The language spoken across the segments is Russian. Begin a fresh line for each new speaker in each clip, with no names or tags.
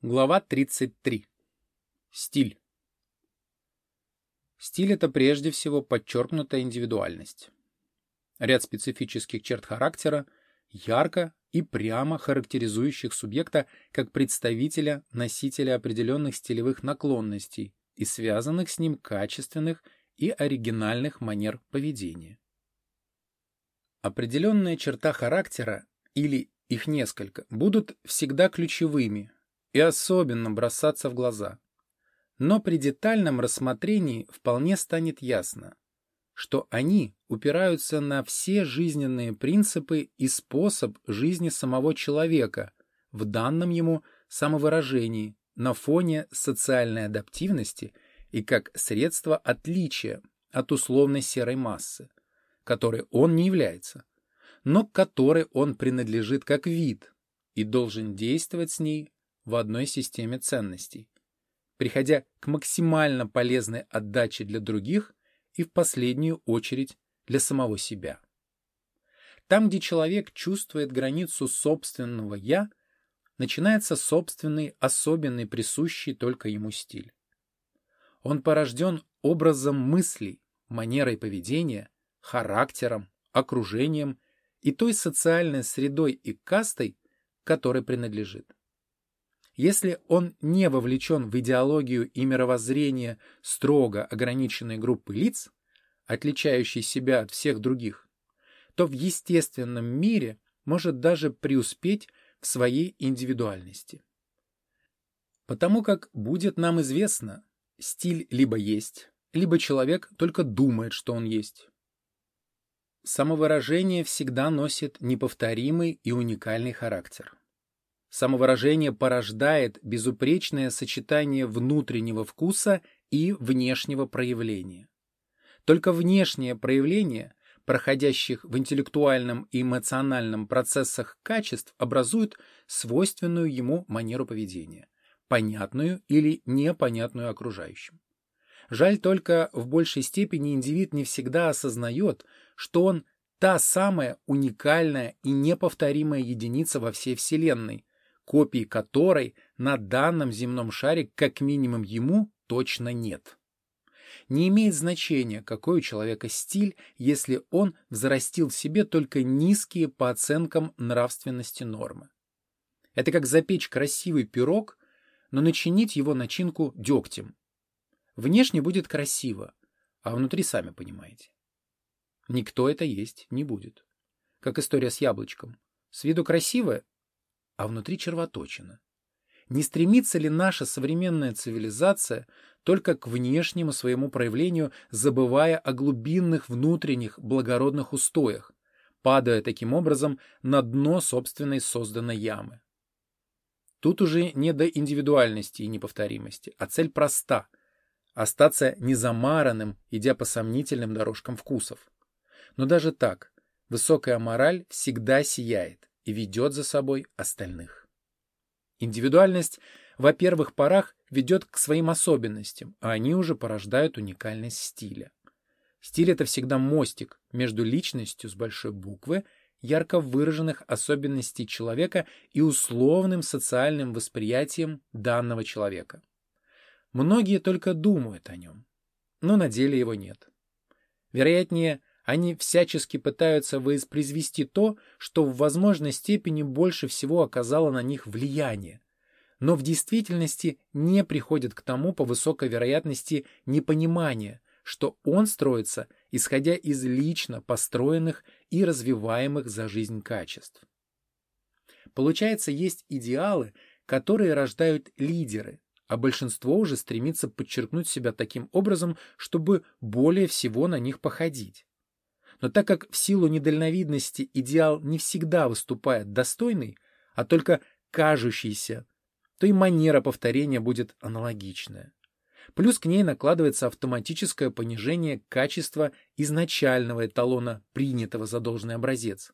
Глава 33. Стиль. Стиль — это прежде всего подчеркнутая индивидуальность. Ряд специфических черт характера, ярко и прямо характеризующих субъекта как представителя, носителя определенных стилевых наклонностей и связанных с ним качественных и оригинальных манер поведения. Определенная черта характера или их несколько будут всегда ключевыми и особенно бросаться в глаза. Но при детальном рассмотрении вполне станет ясно, что они упираются на все жизненные принципы и способ жизни самого человека в данном ему самовыражении на фоне социальной адаптивности и как средство отличия от условной серой массы, которой он не является, но к которой он принадлежит как вид и должен действовать с ней в одной системе ценностей, приходя к максимально полезной отдаче для других и в последнюю очередь для самого себя. Там, где человек чувствует границу собственного «я», начинается собственный, особенный, присущий только ему стиль. Он порожден образом мыслей, манерой поведения, характером, окружением и той социальной средой и кастой, которой принадлежит. Если он не вовлечен в идеологию и мировоззрение строго ограниченной группы лиц, отличающей себя от всех других, то в естественном мире может даже преуспеть в своей индивидуальности. Потому как будет нам известно, стиль либо есть, либо человек только думает, что он есть. Самовыражение всегда носит неповторимый и уникальный характер. Самовыражение порождает безупречное сочетание внутреннего вкуса и внешнего проявления. Только внешнее проявление, проходящих в интеллектуальном и эмоциональном процессах качеств, образует свойственную ему манеру поведения, понятную или непонятную окружающим. Жаль только в большей степени индивид не всегда осознает, что он та самая уникальная и неповторимая единица во всей Вселенной, копии которой на данном земном шаре как минимум ему точно нет. Не имеет значения, какой у человека стиль, если он взрастил в себе только низкие по оценкам нравственности нормы. Это как запечь красивый пирог, но начинить его начинку дегтем. Внешне будет красиво, а внутри сами понимаете. Никто это есть не будет. Как история с яблочком. С виду красивое, а внутри червоточина. Не стремится ли наша современная цивилизация только к внешнему своему проявлению, забывая о глубинных внутренних благородных устоях, падая таким образом на дно собственной созданной ямы? Тут уже не до индивидуальности и неповторимости, а цель проста – остаться незамаранным, идя по сомнительным дорожкам вкусов. Но даже так, высокая мораль всегда сияет, и ведет за собой остальных. Индивидуальность во первых порах ведет к своим особенностям, а они уже порождают уникальность стиля. Стиль — это всегда мостик между личностью с большой буквы, ярко выраженных особенностей человека и условным социальным восприятием данного человека. Многие только думают о нем, но на деле его нет. Вероятнее, они всячески пытаются воспроизвести то, что в возможной степени больше всего оказало на них влияние, но в действительности не приходят к тому по высокой вероятности непонимания, что он строится, исходя из лично построенных и развиваемых за жизнь качеств. Получается, есть идеалы, которые рождают лидеры, а большинство уже стремится подчеркнуть себя таким образом, чтобы более всего на них походить. Но так как в силу недальновидности идеал не всегда выступает достойный, а только кажущийся, то и манера повторения будет аналогичная. Плюс к ней накладывается автоматическое понижение качества изначального эталона, принятого за должный образец.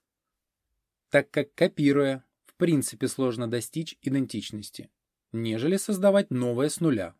Так как копируя, в принципе сложно достичь идентичности, нежели создавать новое с нуля.